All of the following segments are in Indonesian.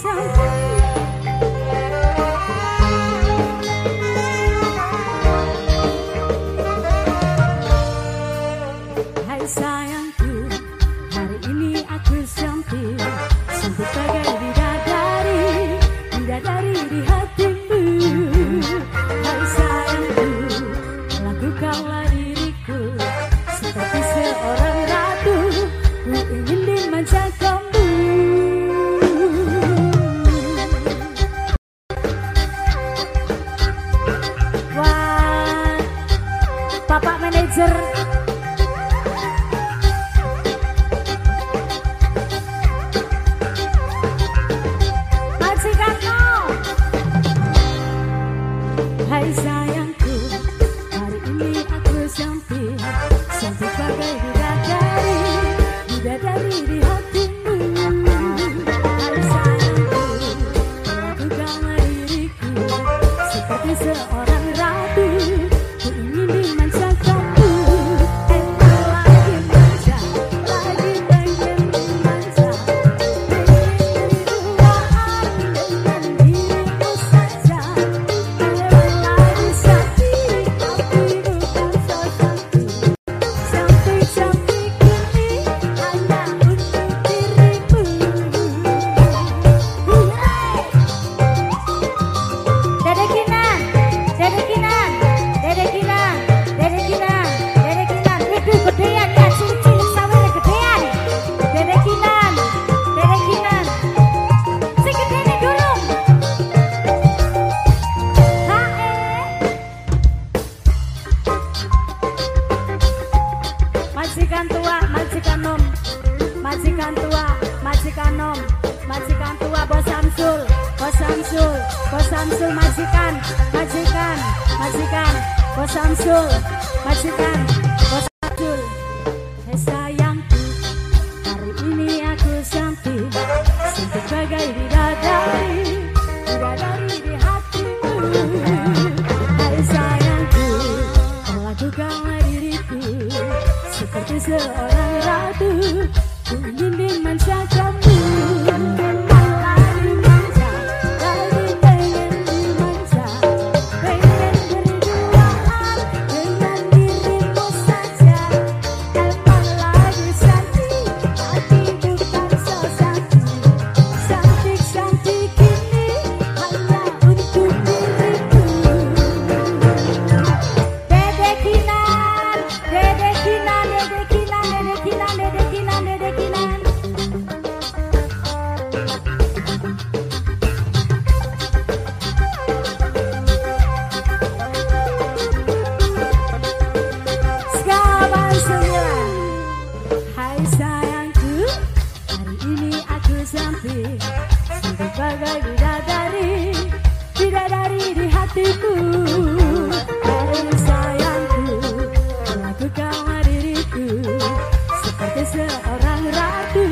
from 啊。majikan tua majikan nom majikan tua bos Samsul bos Samsul bos Samsul majikan majikan majikan bos Samsul majikan bos Samsul. Eh, Hei sayangku hari ini aku sampai sentuh bagai bidadari di hatiku. Kau seperti seorang ratu. Limbe man shaka seperti seorang ratu.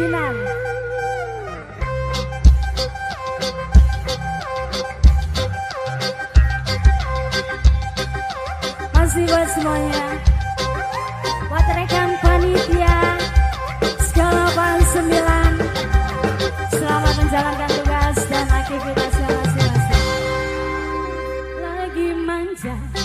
Pinang. Masih buat semuanya. Buat rekan panitia skala pan sembilan. Selamat menjalankan tugas dan aktivitasnya masing-masing. Lagi manja.